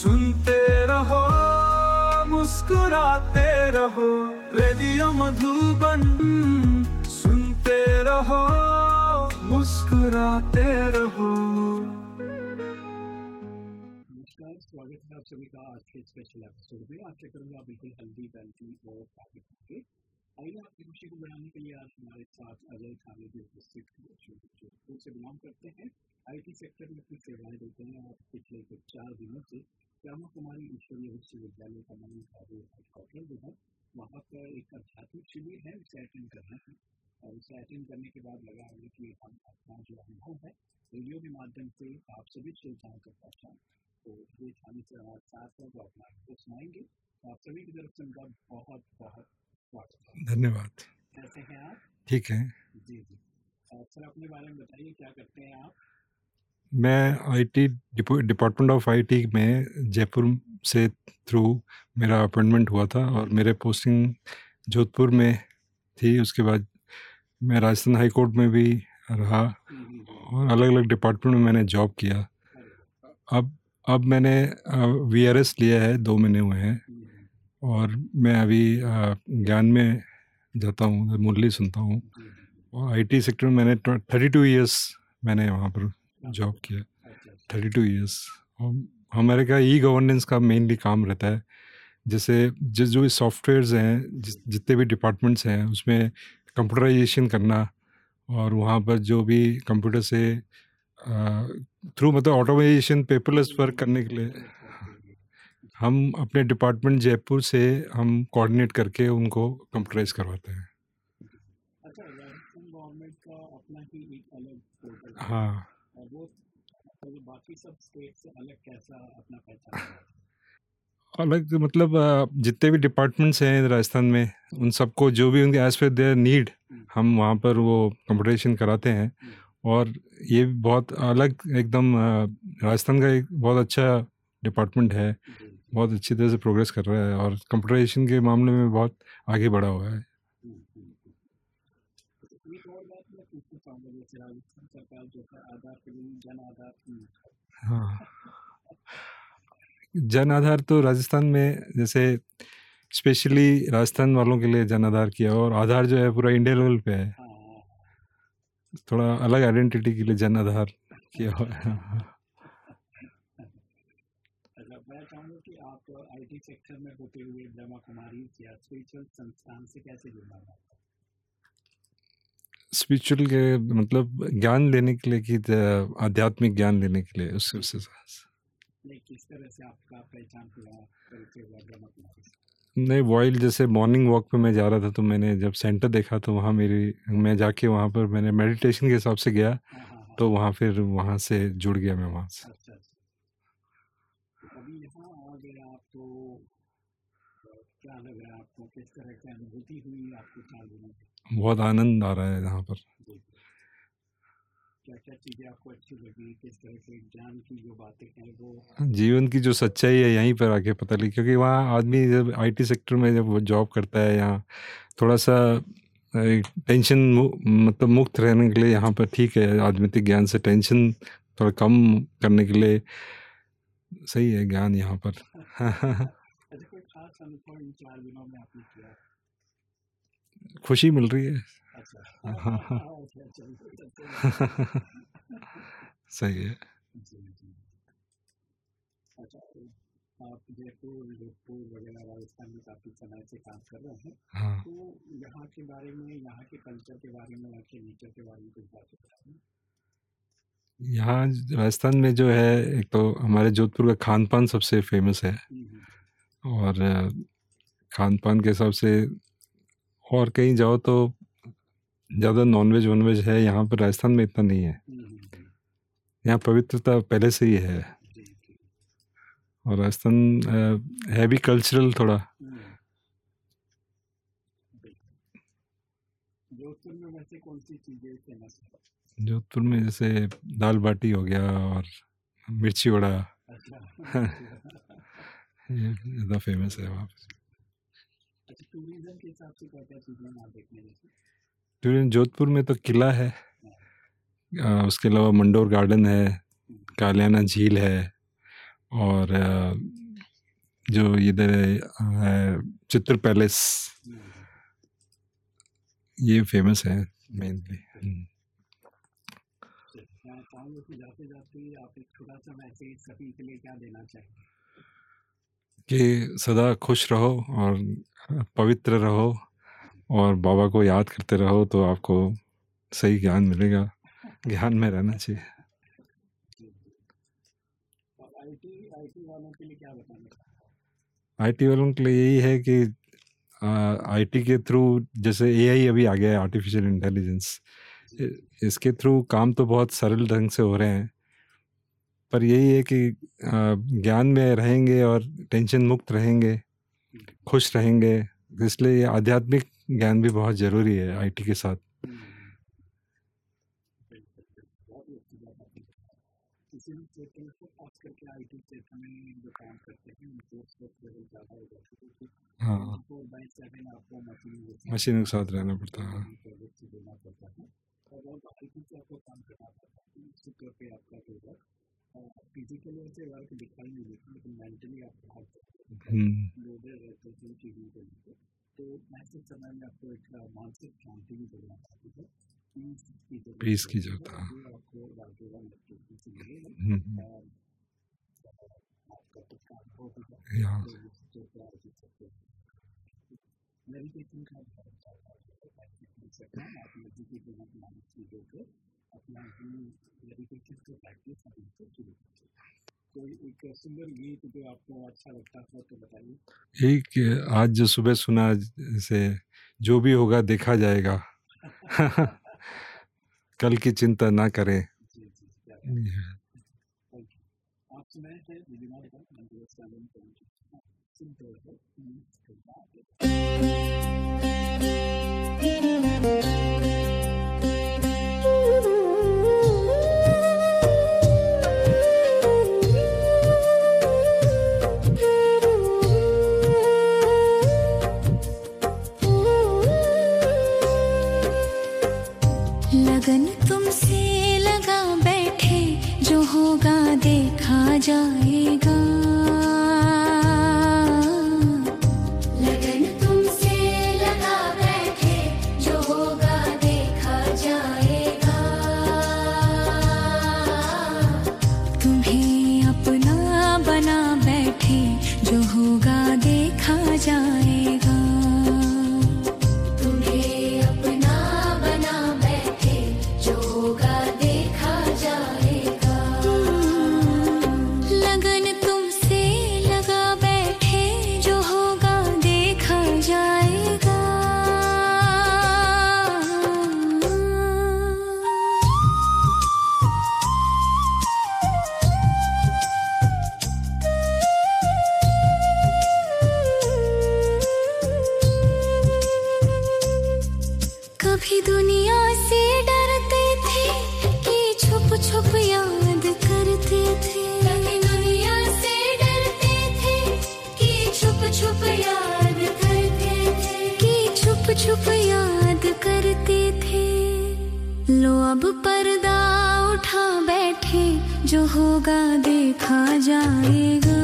सुनते रहो, मुस्कुराते रहो, रेडियो मधुबन। सुनते रहो, मुस्कुराते रहो। नमस्कार, स्वागत है आप सभी का आज के स्पेशल एपिसोड में। आज करूँगा बिल्कुल हेल्दी वेल्थी और काफ़ी के आइए आपकी खुशी को बढ़ाने के लिए आज हमारे साथ अजय खाने भी उपस्थित जोधपुर से बिलोंग करते हैं। आईटी सेक्टर में अपनी सेवाएँ देते हैं और पिछले कुछ चार दिनों से ब्रह्मा कुमारी ईश्वरीय विश्वविद्यालय का नवीन कार्य हेडक्वार्टर जो है वहाँ पर एक आध्यात्मिक शिविर है उसे अटेंड करना है और उसे अटेंड करने के बाद लगा हमें कि हम अपना जो अनुभव है रेडियो के माध्यम से आप सभी श्रोताओं तक पहुँचाएँ तो ये थाने से हमारे साथ है जो अपना अनुभव सुनाएँगे। तो आप सभी की तरफ़ से उनका बहुत बहुत स्वागत है। धन्यवाद। कैसे हैं आप? ठीक है। जी जी। सर अपने बारे में बताइए क्या करते हैं आप? मैं आईटी डिपार्टमेंट ऑफ़ आईटी में जयपुर से थ्रू मेरा अपॉइंटमेंट हुआ था और मेरे पोस्टिंग जोधपुर में थी। उसके बाद मैं राजस्थान हाई कोर्ट में भी रहा और अलग अलग डिपार्टमेंट में मैंने जॉब किया। अब अब मैंने वी आर एस लिया है दो महीने हुए हैं। और मैं अभी ज्ञान में जाता हूँ मुरली सुनता हूँ। और आईटी सेक्टर में मैंने थर्टी टू ईयर्स मैंने वहाँ पर जॉब किया। अच्छा अच्छा। थर्टी टू ईयर्स हमारे का ई गवर्नेंस का मेनली काम रहता है। जैसे जिस जो भी सॉफ्टवेयर्स हैं जिस जितने भी डिपार्टमेंट्स हैं उसमें कंप्यूटराइजेशन करना और वहाँ पर जो भी कंप्यूटर से थ्रू मतलब ऑटोमाइजेशन पेपरलेस वर्क करने के लिए हम अपने डिपार्टमेंट जयपुर से हम कोऑर्डिनेट करके उनको कंप्यूटराइज करवाते हैं। अच्छा का अपना ही। एक अलग बाकी सब स्टेट से अलग कैसा अपना पहचान अलग मतलब जितने भी डिपार्टमेंट्स हैं राजस्थान में उन सबको जो भी उनके एज पर देयर नीड हम वहाँ पर वो कंपटीशन कराते हैं। और ये बहुत अलग एकदम राजस्थान का एक बहुत अच्छा डिपार्टमेंट है। बहुत अच्छी तरह से प्रोग्रेस कर रहा है और कंप्यूटराइजेशन के मामले में बहुत आगे बढ़ा हुआ है। है। जन आधार तो राजस्थान में, जैसे स्पेशली राजस्थान वालों के लिए जन आधार किया और आधार जो है पूरा इंडिया लेवल पे है। थोड़ा अलग आइडेंटिटी के लिए जन आधार किया हुआ है। अच्छा मैं कि आप आईटी सेक्टर में होते हुए ब्रह्मा कुमारी या स्पिरिचुअल संस्थान से कैसे जुड़ना है? स्पिरिचुअल के मतलब ज्ञान लेने के लिए कि आध्यात्मिक ज्ञान लेने के लिए उससे उससे किस तरह से आपका पहचान नहीं वॉइल जैसे मॉर्निंग वॉक पे मैं जा रहा था तो मैंने जब सेंटर देखा तो वहाँ मेरी मैं जाके वहाँ पर मैंने मेडिटेशन के हिसाब से गया हाँ हाँ हाँ। तो वहाँ फिर वहाँ से जुड़ गया मैं वहाँ से। अच्छा अच्छा। बहुत आनंद आ रहा है यहाँ पर। अच्छी जीवन की जो सच्चाई है यहीं पर आके पता लगी क्योंकि वहाँ आदमी जब आईटी सेक्टर में जब जॉब करता है यहाँ थोड़ा सा टेंशन मु- मतलब मुक्त रहने के लिए यहाँ पर ठीक है आध्यात्मिक ज्ञान से टेंशन थोड़ा कम करने के लिए सही है ज्ञान यहाँ पर। खुशी मिल रही है। अच्छा। अच्छा सही है। अच्छा आप जयपुर जोधपुर वगैरह राजस्थान में काफ़ी समय से काम कर रहे हैं। हाँ तो यहाँ के बारे में यहाँ के कल्चर के बारे में यहाँ के नेचर के बारे में कुछ बातें यहाँ राजस्थान में जो है एक तो हमारे जोधपुर का खान पान सबसे फ़ेमस है। हम्म, हम्म, और खान पान के हिसाब से और कहीं जाओ तो ज़्यादा नॉनवेज वॉनवेज है यहाँ पर राजस्थान में इतना नहीं है। यहाँ पवित्रता पहले से ही है। और राजस्थान है भी कल्चरल थोड़ा। हम्म। जोधपुर में है? जैसे दाल बाटी हो गया और मिर्ची वड़ा। अच्छा ये ज़्यादा फ़ेमस है वहाँ पे। अच्छा टूरिज़्म के हिसाब से क्या क्या चीज़ें आप देखने जैसे जोधपुर में तो किला है। अ, उसके अलावा मंडोर गार्डन है कालियाना झील है और अ, जो इधर है चित्र पैलेस। ये फ़ेमस है मेनली मैं चाहूँगा कि जाते जाते आप एक छोटा सा मैसेज सभी के लिए क्या देना चाहेंगे? कि सदा खुश रहो और पवित्र रहो और बाबा को याद करते रहो तो आपको सही ज्ञान मिलेगा। ज्ञान में रहना चाहिए। आईटी वालों के लिए यही है कि आईटी के थ्रू जैसे एआई अभी आ गया है आर्टिफिशियल इंटेलिजेंस इसके थ्रू काम तो बहुत सरल ढंग से हो रहे हैं। पर यही है कि ज्ञान में रहेंगे और टेंशन मुक्त रहेंगे, खुश रहेंगे, इसलिए ये आध्यात्मिक ज्ञान भी बहुत ज़रूरी है आईटी के साथ। ही। मशीनों के साथ रहना पड़ता है। है है है फिजिकली से वर्क दिखाई नहीं देती लेकिन मेंटली आप हम्म, लोडर रहते हैं जिन चीज़ों को लेकर तो ऐसे समय में आपको एक मानसिक शांति भी देना पड़ती है पीस की की होती है, है। आपको मेडिटेशन से मिलेगा हम्म, आपका कुछ काम हो जाता है तो जीत हैं मेडिटेशन का बहुत ज़्यादा है आप मेडिटेशन अपना चीज़ों को अपना मेडिटेशन को शुरू कोई एक सुंदर गीत जो आपको अच्छा लगता हो तो बताइए एक आज जो सुबह सुना से जो भी होगा देखा जाएगा। कल की चिंता ना करें। जी जी. आप सुनाए तुमसे लगा बैठे जो होगा देखा जाएगा। छुप याद करते थे। लो अब पर्दा उठा बैठे जो होगा देखा जाएगा।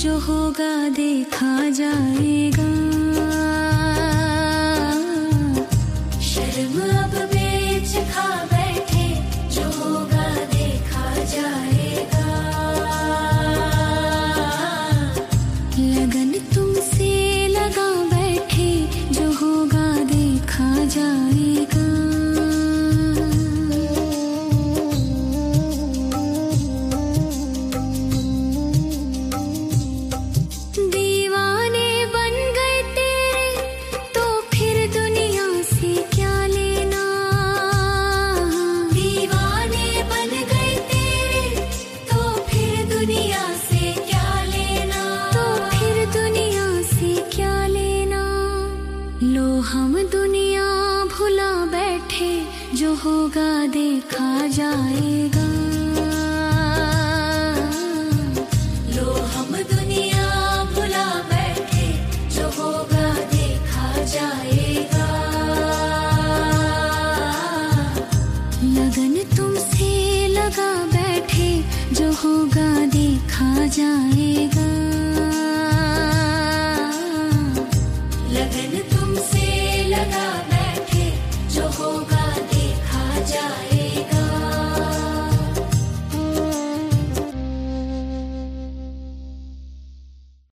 जो होगा देखा जाएगा हम दुनिया भुला बैठे, जो होगा देखा जाएगा। हम दुनिया भुला बैठे, जो होगा देखा जाएगा। लगन तुमसे लगा बैठे, जो होगा देखा जाएगा। लगन Santa